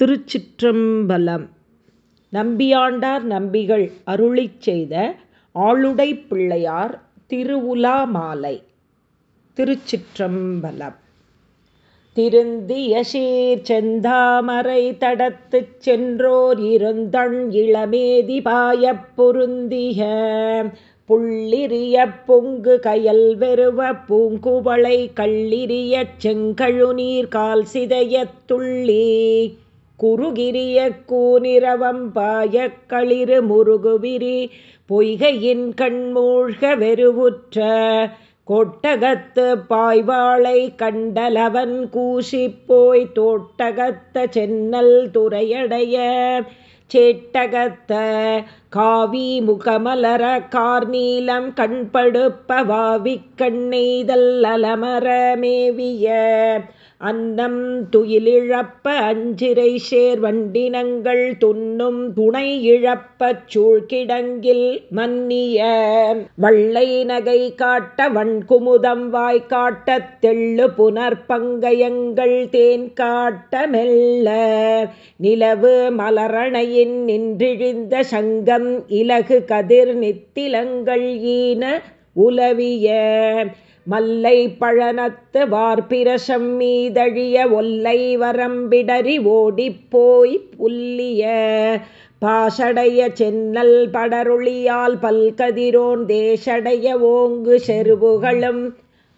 திருச்சிற்றம்பலம். நம்பியாண்டார் நம்பிகள் அருளிச் செய்த ஆளுடை பிள்ளையார் திருவுலா மாலை திருச்சிற்றம்பலம். திருந்திய சீர் செந்தாமரை தடத்துச் சென்றோர் இருந்தண் இளமேதி பாயப் பொருந்திய புள்ளிரிய பொங்கு கயல் வெறுவ பூங்குவளை கள்ளிரியச் செங்கழுநீர் கால் சிதையத் துள்ளி. குறுகிரிய கூனிரவம் பாய களிறு முருகுவிரி பொய்கையின் கண்மூழ்க வெறுவுற்ற கொட்டகத்து பாய்வாளை கண்டலவன் கூசிப்போய் தோட்டகத்த சென்னல் துறையடைய சேட்டகத்த காவி முகமலர கார்நீலம் கண்படுப்ப வாவிக் கண்ணெய்தல் அலமர மேவிய அன்னம் துயிலிழப்ப அஞ்சிரை சேர் வண்டினங்கள் துன்னும் துணை இழப்பச் சூழ்கிடங்கில் மன்னிய. வள்ளை நகை காட்ட வன்குமுதம் வாய் தெள்ளு புனர்பங்கயங்கள் தேன் காட்ட மெல்ல. நிலவு மலரணையின் நின்றிழிந்த சங்கம் இலகு கதிர் நித்திலங்கள் ஈன உலவிய. மல்லை பழனத்து வார்பிரசம் மீதழிய ஒல்லை வரம்பிடறி ஓடிப்போய் புல்லிய பாசடைய சென்னல் படருளியால் பல்கதிரோன் தேசடைய ஓங்கு செருவுகளும்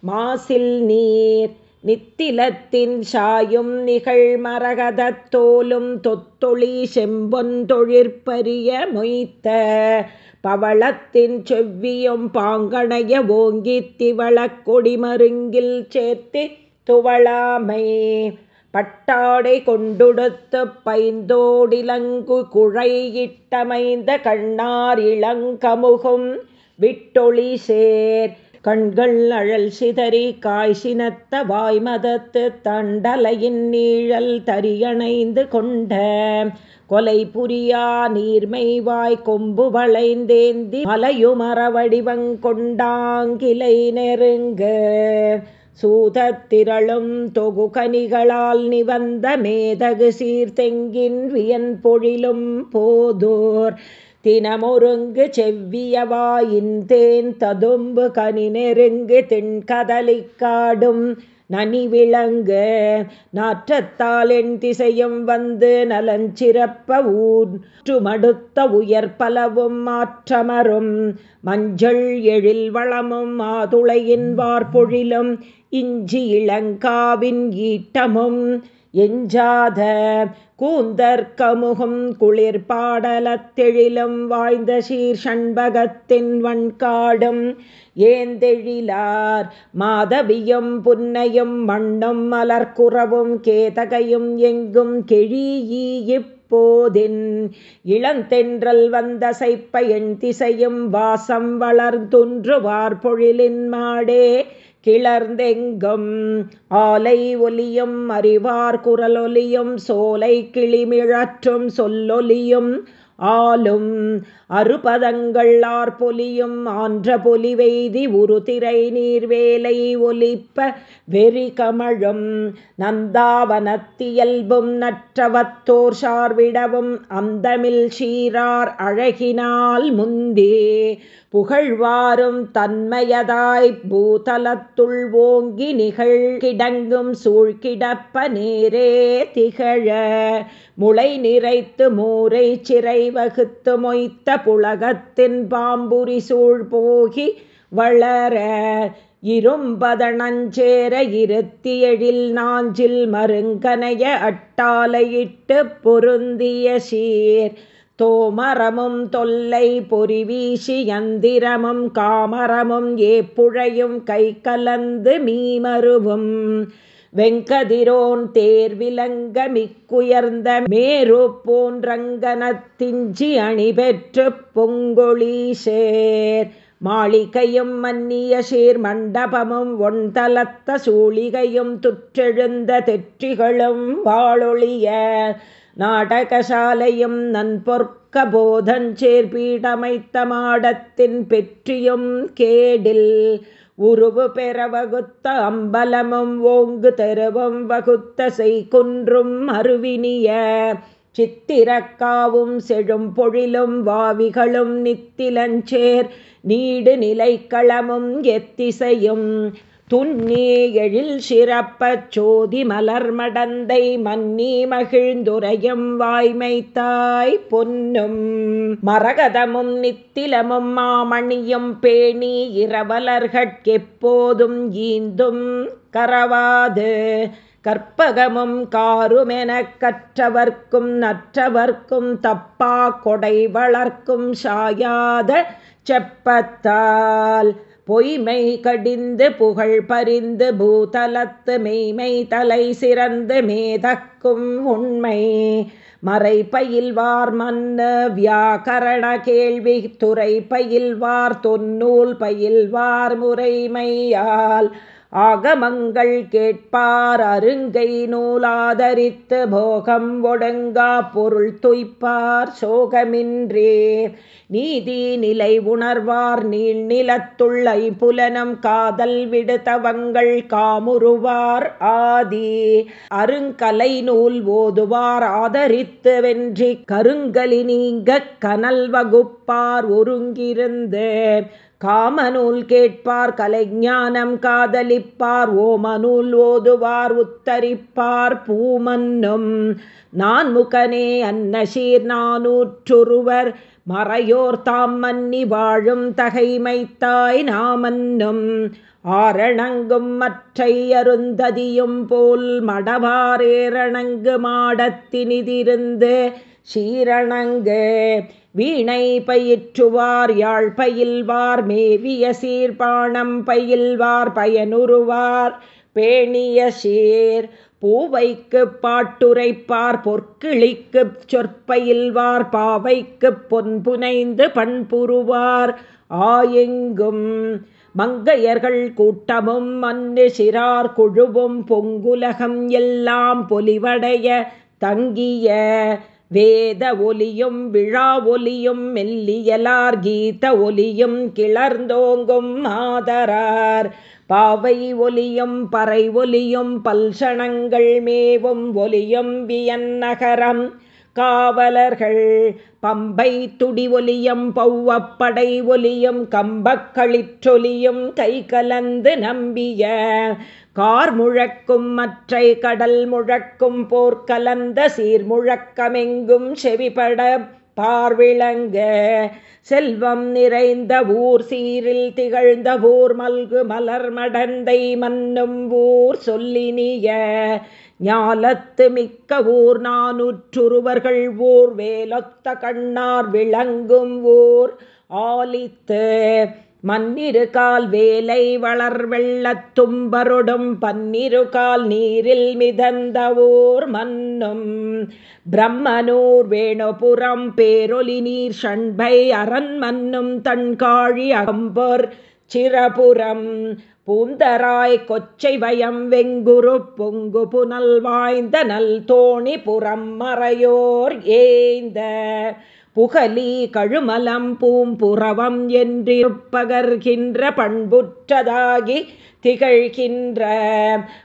மாசில் நீர் நித்திலத்தின் சாயும் நிகழ் மரகதத்தோலும் தொத்தொளி செம்பொன் தொழிற்பரிய மொய்த்த பவளத்தின் செவ்வியும் பாங்கணைய ஓங்கி திவளக் கொடிமருங்கில் சேர்த்து துவளாமை. பட்டாடை கொண்டுடுத்து பைந்தோடிலங்கு குழையிட்டமைந்த கண்ணார் இளங்கமுகும் விட்டொளி சேர். கண்கள் அழல் சிதறி காய் காய்சினத்த வாய்மதத்து தண்டலையின் நீழல் தரியணைந்து கொண்ட கொலை புரியா நீர்மை வாய் கொம்பு வளைந்தேந்தி மலையுமரவடிவங்கொண்டாங்கிலை நெருங்கு சூதத்திரளும் தொகு கனிகளால் நிவந்த மேதகு சீர்தெங்கின் வியன் பொழிலும் போதோர் தினமொருங்கு செவ்வியவாயின் தேன் ததும்பு கனி நெருங்கு தென்கதலிக்காடும் நனி விளங்கு நாற்றத்தால் என் திசையும் வந்து நலஞ்சிறப்ப ஊற்றுமடுத்த உயர் பலவும் மாற்றமரும் மஞ்சள் எழில் வளமும் மாதுளையின் வார்பொழிலும் இஞ்சி இளங்காவின் ஈட்டமும். எஞ்சாத கூந்தற்கமுகும் குளிர் பாடலத்தெழிலும் வாய்ந்த சீர் சண்பகத்தின் வண்காடும் ஏந்தெழிலார் மாதவியும் புன்னையும் மண்ணும் மலர்குறவும் கேதகையும் எங்கும் கெழியிப் போதின் இளந்தென்றல் வந்த சைப்பயன் திசையும் வாசம் வளர்ந்துன்று வார்பொழிலின் மாடே கிளர்ந்தெங்கும் ஆலை ஒலியும் அறிவார் குரலொலியும் சோலை கிளிமிழற்றும் சொல்லொலியும் ஆளும் அறுபதங்கள் ஆர்பொலியும் ஆன்ற பொலிவெய்தி உருதிரை நீர்வேலை ஒலிப்ப வெறி கமழும் நந்தாவனத்தியல்பும் நற்றவத்தோர் சார்விடவும் அந்தமில் சீரார் அழகினால் முந்தே புகழ்வாரும் தன்மையதாய் பூதலத்துள் ஓங்கி நிகழ் கிடங்கும் சூழ்கிடப்ப நேரே திகழ. முளை நிறைத்து மூரை சிறை வகுத்து மொய்த்த புலகத்தின் பாம்புரி சூழ் போகி வளர. இரும்பதனஞ்சேர இருத்தி எழில் நாஞ்சில் மருங்கனைய அட்டாலையிட்டு பொருந்திய சீர். தோமரமும் தொல்லை பொறிவீசி யந்திரமும் காமரமும் ஏப்புழையும் கை கலந்து மீமருவும். வெங்கதிரோன் தேர்விலங்க மிக்குயர்ந்த மேரு போன்றங்கனத்திஞ்சி அணிபெற்று பொங்கொழிசேர் மாளிகையும் மன்னிய சீர் மண்டபமும் ஒன்தலத்த சூழிகையும் துற்றெழுந்த தெற்றிகளும் வாழொழிய நாடகசாலையும் நன்பொற்க போதஞ்சேர் மாடத்தின் பெற்றியும் கேடில் உருவு பெற வகுத்த அம்பலமும் ஓங்கு தெருவும் வகுத்த செய்குன்றும் அருவினிய சித்திரக்காவும் செழும் பொழிலும் வாவிகளும் நித்திலஞ்சேர் நீடு நிலைக்களமும் எத்திசையும் துன்னி எழில் சிறப்பச் சோதி மலர் மடந்தை மன்னி மகிழ்ந்துரையும் வாய்மைத்தாய் பொன்னும். மரகதமும் நித்திலமும் மாமணியும் பேணி இரவலர்கட்கெப்போதும் ஈந்தும் கரவாது. கற்பகமும் காருமெனக் கற்றவர்க்கும் நற்றவர்க்கும் தப்பா கொடை வளர்க்கும் சாயாத செப்பத்தால் பொய்மை கடிந்து புகழ் பறிந்து பூதலத்து மெய்மை தலை சிறந்து மேதக்கும் உண்மை. மறை பயில்வார் மன்னு வியாக்கரண கேள்வி துறை பயில்வார் தொன்னூல் பயில்வார் முறைமையால். ஆகமங்கள் கேட்பார் அருங்கை நூலாதரித்து போகம் ஒடுங்கா பொருள் துய்ப்பார் சோகமின்றே. நீதி நிலை உணர்வார் நீள் நிலத்துள்ளை புலனம் காதல் விடுத்தவங்கள் காமுருவார் ஆதி. அருங்கலை நூல் ஓதுவார் ஆதரித்து வென்றி கருங்கலி நீங்க கனல் வகுப்பார் ஒருங்கிருந்து. காமநூல் கேட்பார் கலைஞானம் காதலிப்பார் ஓமநூல் ஓதுவார் உத்தரிப்பார் பூமன்னும். நான் முகனே அன்னசீர் நானூற்றுருவர் மறையோர் தாம் மன்னி வாழும் தகைமைத்தாய் நாமன்னும். ஆரணங்கும் மற்றை அருந்ததியும் போல் மடவாரேரணங்கு மாடத்தினிதிருந்து சீரணங்கு. வீணை பயிற்றுவார் யாழ் பயில்வார் மேவிய சீர்பாணம் பயில்வார் பயனுறுவார் பேணிய சீர். பூவைக்கு பாட்டுரைப்பார் பொற்கிளிக்கு சொற்பயில்வார் பாவைக்கு பொன்புனைந்து பண்புருவார் ஆயெங்கும். மங்கையர்கள் கூட்டமும் மன்னு சிறார் குழுவும் பொங்குலகம் எல்லாம் பொலிவடைய தங்கிய வேத ஒலியும் விழா ஒலியும் மெல்லியலார் கீத ஒலியும் கிளர்ந்தோங்கும் மாதரார் பாவை ஒலியும் பறை ஒலியும் பல்சணங்கள் மேவும் ஒலியும் வியன் நகரம் காவலர்கள் பம்பை துடி ஒலியும் பௌவப்படை ஒலியும் கம்பக்களிற்றொலியும் கை கலந்து நம்பிய கார் முழக்கும் மற்றை கடல் முழக்கும் போர்க்கலந்த சீர்முழக்கமெங்கும் செவிபட பார்விளங்க. செல்வம் நிறைந்த ஊர் சீரில் திகழ்ந்த ஊர் மல்கு மலர் மடந்தை மன்னும் ஊர் சொல்லினிய. ஞாலத்து மிக்க ஊர் நானூற்றுருவர்கள் ஊர் வேலொத்த கண்ணார் விளங்கும் ஊர் ஆலித்து. மன்னிரு கால் வேலை வளர் வெள்ளத்தும்பருடும் பன்னிரு கால் நீரில் மிதந்த ஊர் மன்னும் பிரம்மனூர் வேணுபுரம் பேரொலி நீர் ஷண்பை அரண் மன்னும் தன்காழி அகம்பொர் சிறபுரம். பூந்தராய் கொச்சை வயம் வெங்குரு பொங்கு புனல் வாய்ந்த நல் தோணி புறம் மறையோர் ஏந்த புகலி கழுமலம் பூம்புறவம் என்றிருப்பகர்கின்ற பண்புற்றதாகி திகழ்கின்ற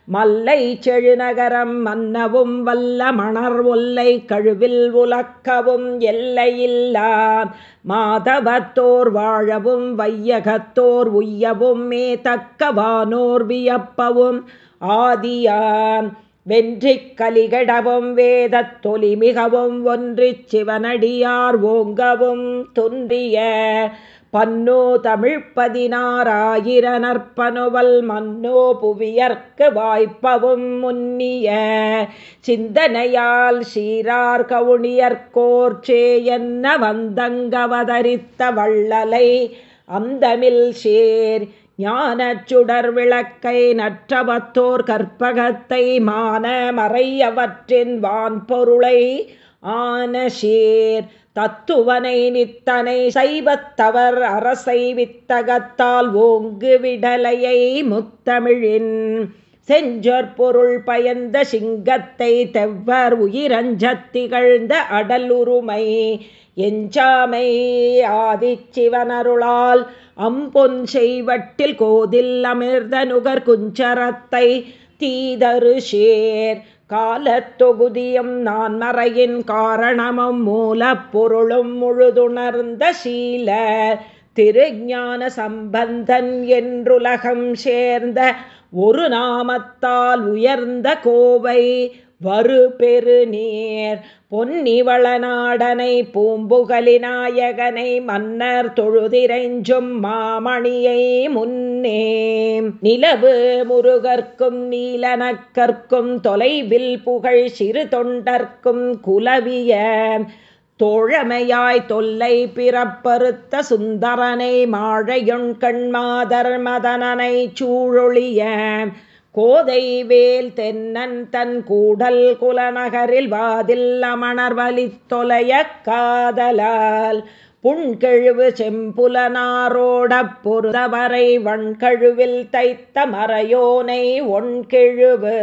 மல்லை செழுநகரம் மன்னவும் வல்ல மணர் ஒல்லை கழுவில் உலக்கவும் எல்லையில்லா மாதவத்தோர் வாழவும் வையகத்தோர் உய்யவும் மே தக்கவானோர் வியப்பவும் ஆதியான் வென்றிக் கலிகடவும் வேதத் தொலி மிகவும் ஒன்றிச் சிவனடியார் ஓங்கவும் துன்றிய பன்னோ தமிழ் பதினாறாயிர மன்னோ புவியர்க்கு வாய்ப்பவும் முன்னிய சிந்தனையால் சீரார் கவுனியர்கோர்ச்சே என்ன வந்தங்கவதரித்த வள்ளலை அந்தமில் சேர் ஞானச்சுடர் விளக்கை நற்றவத்தோர் கற்பகத்தை மான மறையவற்றின் வான்பொருளை ஆன சேர் தத்துவனை நித்தனை சைவத்தவர் அரசை வித்தகத்தால் ஓங்கு விடலையை முத்தமிழின் செஞ்சொற்பொருள் பயந்த சிங்கத்தை தெவ்வர் உயிரஞ்சத்திகழ்ந்த அடல் எஞ்சாமை ஆதிச்சிவனருளால் அம்பொன் செய்வட்டில் கோதில் அமிர்த நுகர் குஞ்சரத்தை தீதரு சேர். காலத்தொகுதியும் நான் மறையின் காரணமும் மூலப்பொருளும் முழுதுணர்ந்த சீல திருஞான சம்பந்தன் என்றுலகம் சேர்ந்த ஒரு நாமத்தால் உயர்ந்த கோவை வரு பெரு பொன்னிவளநாடனை பூம்புகலிநாயகனை மன்னர் தொழுதிரைஞ்சும் மாமணியை முன்னே நிலவு முருகர்க்கும் நீலனக்கற்கும் தொலைவில் புகழ் சிறு தொண்டர்க்கும் குலவிய தோழமையாய் தொல்லை பிறப்பறுத்த சுந்தரனை மாழையொன் கண்மாதர் மதனனை சூழொழிய கோதை வேல் தென்னன் தன் கூடல் குலநகரில் வாதில் அமணர் வலி தொலைய காதலால் புண்கெழுவு செம்புலனாரோடப் பொருதவரை வண்கழுவில் தைத்த மறையோனை ஒன்கெழுவு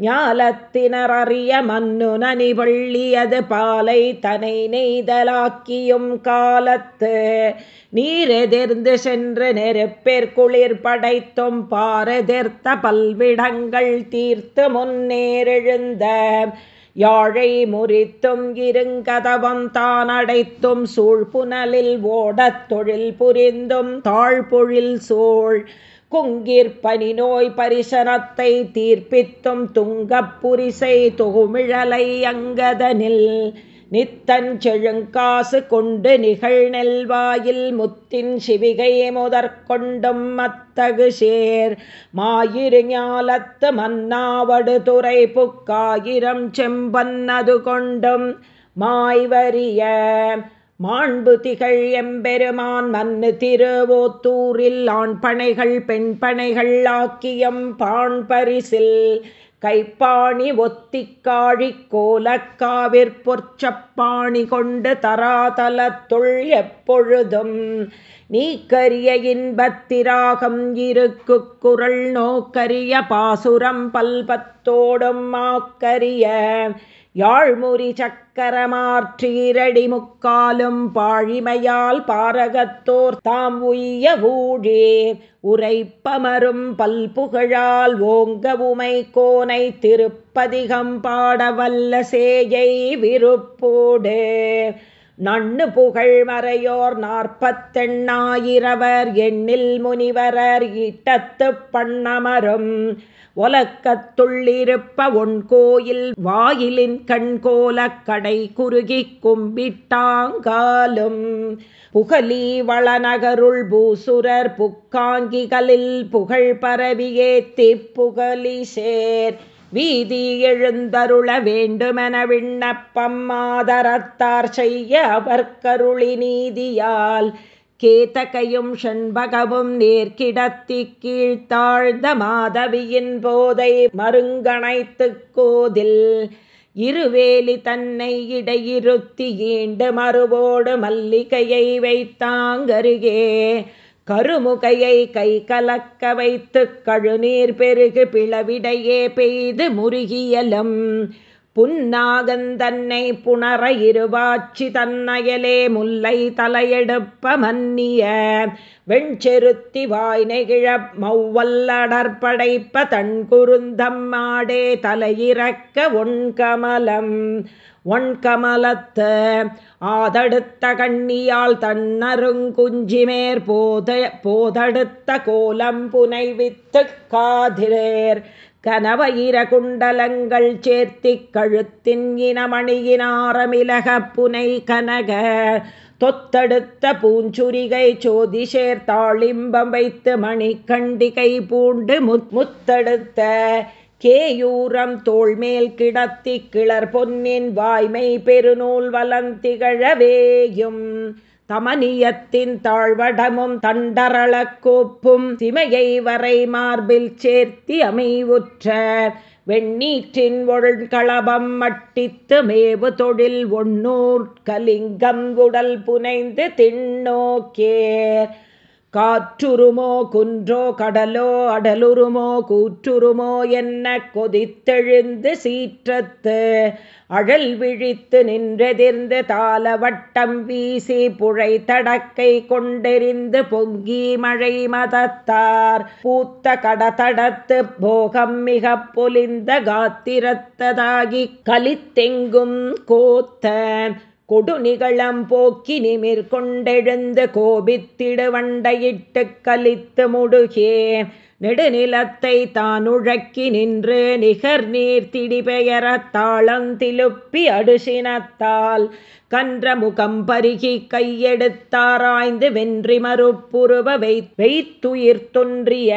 ஞாலத்தினரறிய மன்னுனி பள்ளியது பாலை தனை நெய்தலாக்கியும் காலத்து. நீரெதிர்ந்து சென்று நெருப்பேற்குளிர் படைத்தும் பாரெதிர்த்த பல்விடங்கள் தீர்த்து முன்னேறெழுந்த யாழை முறித்தும் இருங்கதவம் தான் அடைத்தும் சூழ்புனலில் ஓடத் தொழில் புரிந்தும் தாழ்பொழில் சோழ். குங்கிற்பனி நோய் பரிசனத்தை தீர்ப்பித்தும் துங்கப்புரிசை தொகுமிழலை அங்கதனில். நித்தஞ்செழுங்காசு கொண்டு நிகழ் நெல்வாயில் முத்தின் சிவிகை முதற்கொண்டும் மத்தகு சேர். மாயிரு ஞாலத்து மன்னாவடு துறை புக்காயிரம் செம்பன்னது கொண்டும் மாய்வரிய மாண்பு திகழ் எம்பெருமான் மன்னு திருவோத்தூரில் ஆண் பனைகள் பெண் பனைகள் ஆக்கியம் பாண் பரிசில் கைப்பாணி ஒத்திக்காழி கோலக்காவிற்பொற்சப்பாணி கொண்டு தராதலத்துள் எப்பொழுதும். நீக்கரிய இன்பத்திராகம் இருக்கு குரல் நோக்கரிய பாசுரம் பல்பத்தோடும் மாக்கரிய யாழ்முறி சக்கரமாற்றீரடி முக்காலும் பாழிமையால் பாரகத்தோர் தாம் உய்ய ஊழே. உரைப்பமரும் பல்புகழால் ஓங்க உமை கோனை திருப்பதிகம் பாடவல்ல சேயை விருப்போடு. நண்ணு புகழ் மறையோர் நாற்பத்தெண்ணாயிரவர் எண்ணில் முனிவரர் ஈட்டத்து பண்ணமரும் ஒலக்கத்துள்ளிருப்ப ஒன் கோயில் வாயிலின் கண்கோலக் கடை குறுகி கும்பிட்டாங்காலும் புகலி வளநகருள் பூசுரர் புக்காங்கிகளில் புகழ் பரவியே திப்புகலி சேர். வீதி எழுந்தருள வேண்டுமென விண்ணப்பம் மாதரத்தார் செய்ய அவர்கருளி நீதியால் கேத்தகையும் ஷண்பகவும் நேர்கிடத்தி கீழ்த்தாழ்ந்த மாதவியின் போதை மருங்கணைத்து கோதில் இருவேலி தன்னை இடையிறுத்தி ஈண்டு மறுவோடு மல்லிகையை வைத்தாங்கருகே கருமுகையை கை கலக்க வைத்து கழுநீர் பெருகு பிளவிடையே பெய்து முருகியலும். புன்னாகந்தன்னை புணர இருவாச்சி தன்னயலே முல்லை தலையெடுப்ப மன்னிய. வெண்செருத்தி வாய் நெகிழ மௌவல்லடற்படைப்ப தன் குருந்தம்மாடே தலையிறக்க ஒன்கமலம் ஒன்கமலத்த ஆதடுத்த கண்ணியால் தன்னருங்குஞ்சிமேற் போத போதடுத்த கோலம் புனைவித்து காதிரேர். கனவயிர குண்டலங்கள் சேர்த்தி கழுத்தின் இனமணியினாரமிலக புனை கனக. தொத்தடுத்த பூஞ்சுரிகை சோதி சேர்த்தாளிம்பம் வைத்து மணிக்கண்டிகை பூண்டு முத் முத்தடுத்த கேயூரம் தோள்மேல் கிடத்தி கிளர் பொன்னின் வாய்மை பெருநூல் வலந்திகழவேயும் தமனியத்தின் தாழ்வடமும் தண்டரள கோப்பும் சிமையை வரை மார்பில் சேர்த்தி அமைவுற்ற வெண்ணீற்றின் ஒழ்களபம் மட்டித்து மேவு தொழில் ஒன்னூர் கலிங்கம் உடல் புனைந்து திண்ணோக்கேர். காற்றுருமோ குன்றோ கடலோ அடலுருமோ கூற்றுருமோ என்ன கொதித்தெழுந்து சீற்றத்து? அழல் விழித்து நின்றெதிர்ந்து தாளவட்டம் வீசி புழை தடக்கை கொண்டெறிந்து பொங்கி மழை மதத்தார். பூத்த கடதடத்து போகம் மிக பொலிந்த காத்திரத்ததாகி கலித்தெங்கும் கோத்த கொடுநிகளம் போக்கி நிமிர் கொண்டெழுந்து கோபித்திடுவண்டையிட்டு கலித்து முடுகே. நெடுநிலத்தை தான் உழக்கி நின்று நிகர் நீர் திடிபெயர தாளந்திலுப்பி அடுசினத்தால் கன்ற முகம் பருகி கையெடுத்தாராய்ந்து வென்றி மறுப்புருவ வைத்துயிர் தொன்றிய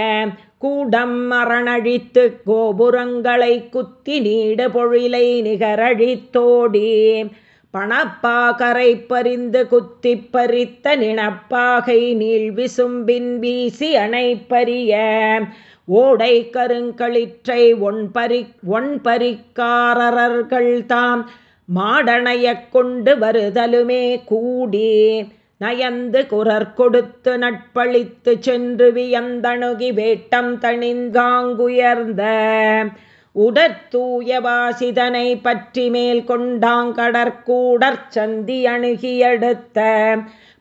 கூடம் மரணழித்து கோபுரங்களை குத்தி நீடு பொழிலை நிகரழித்தோடே. பணப்பா கரை பறிந்து குத்தி பறித்த நினப்பாகை நீள் விசும்பின் வீசி அணைப்பரிய ஓடை கருங்களிற்றை ஒன்பரி ஒன்பரிக்காரர்கள் தாம். மாடனைய கொண்டு வருதலுமே கூடி. நயந்து குரற் கொடுத்து நட்பழித்து சென்று வியந்தணுகி வேட்டம் தணிந்தாங்குயர்ந்த. உடற்தூய வாசிதனை பற்றி மேல் கொண்டாங்கடற்கூடற்சந்தி சந்தி அணுகியடுத்த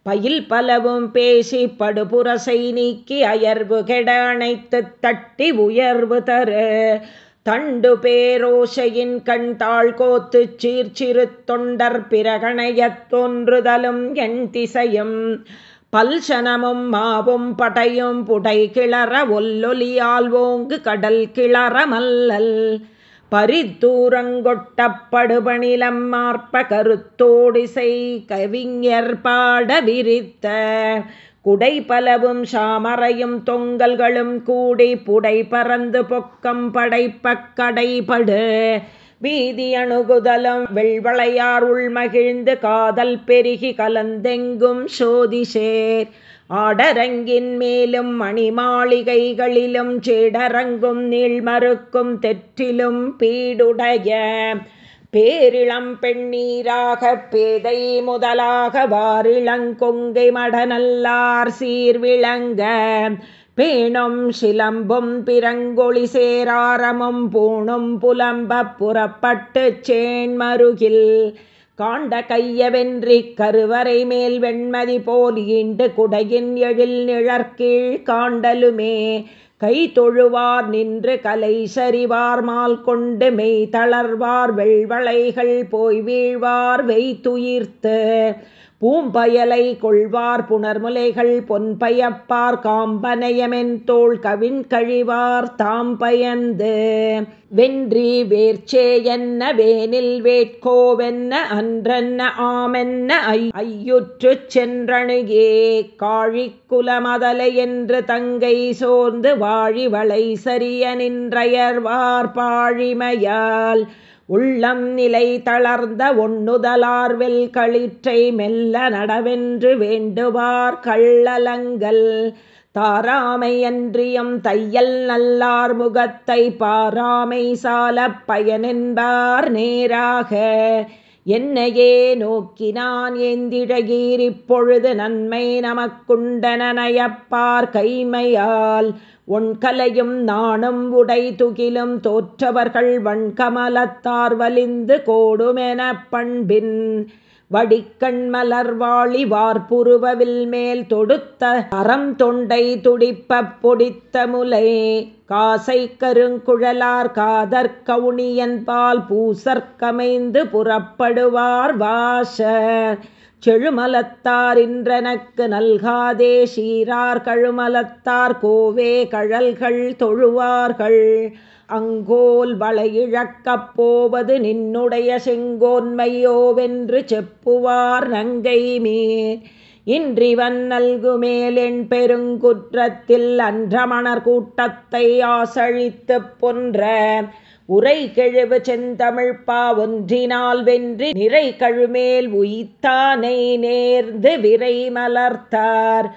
பயில் பலவும் பேசி படுபுரசை நீக்கி அயர்வு கெட அணைத்து தட்டி உயர்வு தரு. தண்டு பேரோசையின் கண் தாழ் கோத்து சீர்ச்சிறு தொண்டர் பிரகணையத் தோன்றுதலும் எண் திசையும் பல்சனமும் மாவும் படையும் புடை கிளற ஒல்லொலியால் ஓங்கு கடல் கிளற மல்லல். பரித்தூரங்கொட்டப்படுபணிலம் மார்ப்ப கருத்தோடிசை கவிஞர் பாட விரித்த. குடை பலவும் சாமரையும் தொங்கல்களும் கூடி புடை பறந்து பொக்கம் படைப்ப கடைபடு. வீதி அணுகுதலம் வெள்வளையார் உள்மகிழ்ந்து காதல் பெருகி கலந்தெங்கும் சோதிசேர். ஆடரங்கின் மேலும் மணிமாளிகைகளிலும் சீடரங்கும் நீள்மறுக்கும் தெற்றிலும் பீடுடைய பேரிளம் பெண்ணீராக பேதை முதலாக வாரிளங்கொங்கை மடநல்லார் சீர்விளங்க பேணும் சிலம்பும் பிறங்கொழி சேராரமும் பூணும் புலம்ப புறப்பட்டு சேன்மருகில். காண்ட கையவென்றி கருவறை மேல் வெண்மதி போல் ஈண்டு குடையின் எழில் நிழற்கீழ் காண்டலுமே. கை தொழுவார் நின்று கலை சரிவார் மால் கொண்டு மெய் தளர்வார் வெள்வளைகள் போய் வீழ்வார் வெய்துயிர்த்து. பூம்பயலை கொள்வார் புனர்முலைகள் பொன்பயப்பார் காம்பனயமென் தோல் கவின் கழிவார் தாம் பயந்து வென்றி வேர்ச்சே என்ன வேனில் வேட்கோவென்ன அன்றென்ன ஆமென்ன ஐயுற்று சென்றணுகே. காழிக்குலமதலை என்று தங்கை சோர்ந்து வாழிவளை சரிய நின்றயர்வார் பாழிமையால். உள்ளம் நிலை தளர்ந்த ஒண்ணுதலார்வெல் களிற்றை மெல்ல நடவென்று வேண்டுவார் கள்ளலங்கள். தாராமையன்றியம் தையல் நல்லார் முகத்தை பாராமை சால பயனென்பார் நேராக. என்னையே நோக்கினான் ஏந்திழகீர் இப்பொழுது நன்மை நமக்குண்டனயப்பார் கைமையால். ஒன்கலையும் நாணம் உடை துகிலும் தோற்றவர்கள் வண்கமலத்தார் வலிந்து கோடுமென பண்பின் வடிக்கண் மலர்வாழி வார்புருவவில் மேல் தொடுத்த அறம் தொண்டை துடிப்ப பொடித்த முலை காசை கருங்குழலார் காதற் கவுனியன்பால் பூசற்கமைந்து புறப்படுவார் வாச. செழுமலத்தார் இன்றனக்கு நல்காதே சீரார் கழுமலத்தார் கோவே கழல்கள் தொழுவார்கள். அங்கோல் வளையிழக்கப் போவது நின்னுடைய செங்கோன்மையோவென்று செப்புவார் நங்கை மீர் இன்றிவன் நல்குமேலென் பெருங்குற்றத்தில் அன்றமணர் கூட்டத்தை ஆசழித்து பொன்ற உரை கெழுவு செந்தமிழ்ப்பா ஒன்றினால் வென்று நிறை கழுமேல் உயித்தானை நேர்ந்து விரை மலர்த்தார்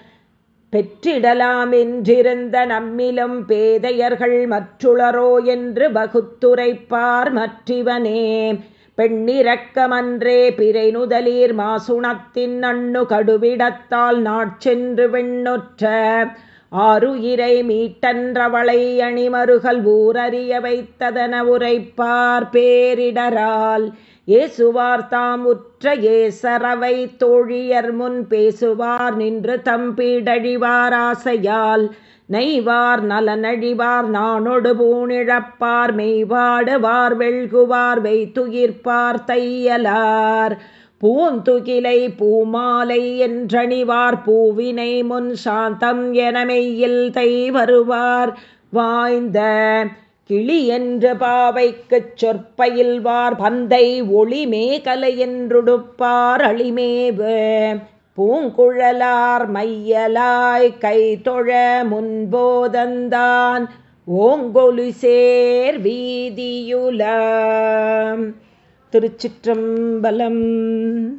பெற்றிடலாம் என்றிருந்த நம்மிலும் பேதையர்கள் மற்றுளரோ என்று வகுத்துரைப்பார் மற்றிவனே. பெண்ணிறக்கமன்றே பிறை நுதலீர் மாசுணத்தின் அண்ணு கடுவிடத்தால் நாட்சென்று விண்ணுற்ற ஆறுயிரை மீட்டன்றவளை அணிமருகல் ஊரறிய வைத்ததன உரைப்பார் பேரிடரால். ஏசுவார் தாம் உற்ற ஏசரவை தோழியர் முன் பேசுவார் நின்று தம்பிடழிவார் ஆசையால். நெய்வார் நலனழிவார் நானொடு பூணிழப்பார் மெய்வாடுவார் வெள்குவார் வைத்துயிர்ப்பார் தையலார். பூந்துகிலை பூமாலை என்றணிவார் பூவினை முன் சாந்தம் என மெய்யில் தை வருவார். வாய்ந்த கிளி என்ற பாவைக்குச் சொற்பயில்வார் பந்தை ஒளிமே கலையென்றுடுப்பார் என்றுடுப்பார் அழிமேவு. பூங்குழலார் மையலாய் கை தொழ முன்போதந்தான் ஓங்கொலி சேர் வீதியுல திருச்சிற்றம்பலம்